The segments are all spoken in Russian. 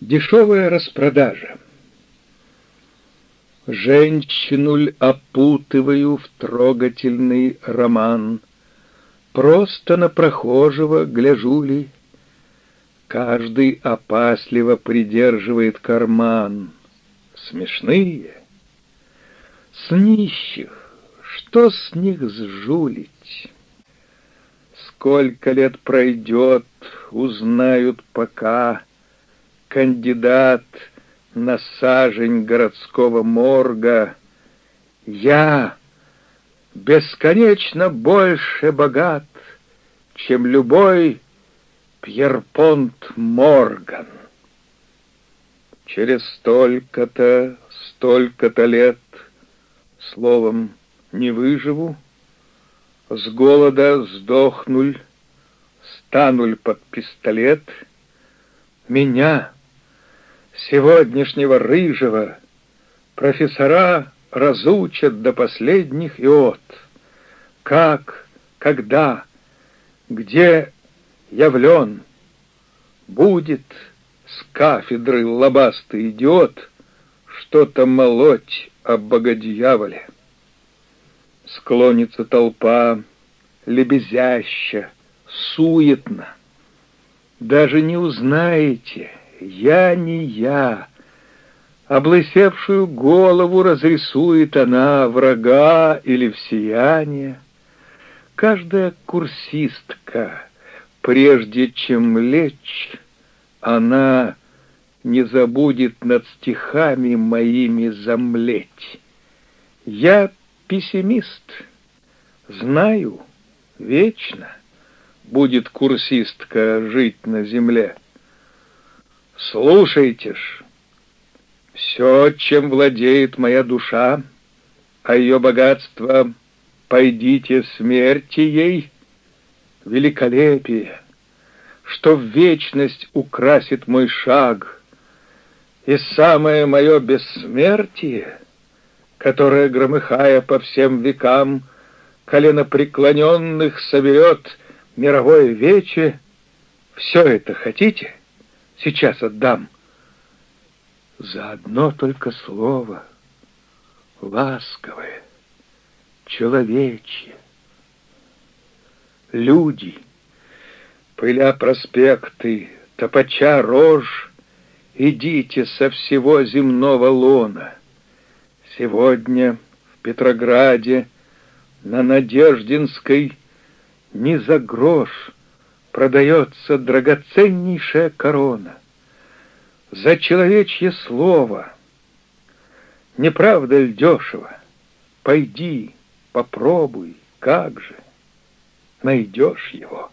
Дешевая распродажа. Женщину опутываю в трогательный роман. Просто на прохожего гляжу ли, Каждый опасливо придерживает карман. Смешные. С нищих, что с них сжулить? Сколько лет пройдет, узнают пока — кандидат на сажень городского морга, я бесконечно больше богат, чем любой Пьерпонт Морган. Через столько-то, столько-то лет, словом, не выживу, с голода сдохнуль, стануль под пистолет, меня — сегодняшнего рыжего профессора разучат до последних иот. Как, когда, где явлен будет с кафедры лобастый идиот что-то молоть об богодьяволе. Склонится толпа, лебезяща, суетно. Даже не узнаете — я не я. Облысевшую голову разрисует она врага или в сияние. Каждая курсистка, прежде чем лечь, она не забудет над стихами моими замлеть. Я пессимист, знаю, вечно будет курсистка жить на земле. Слушайте ж, все, чем владеет моя душа, а ее богатство пойдите смерти ей, великолепие, что в вечность украсит мой шаг, и самое мое бессмертие, которое, громыхая по всем векам, коленопреклоненных соберет мировое вече, все это хотите — Сейчас отдам. За одно только слово, ласковое, человечье. Люди, пыля проспекты, топача рожь, идите со всего земного лона. Сегодня в Петрограде на Надеждинской не за грош продается драгоценнейшая корона. За человечье слово. Не правда ли дешево? Пойди, попробуй, как же. Найдешь его.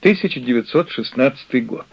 1916 год.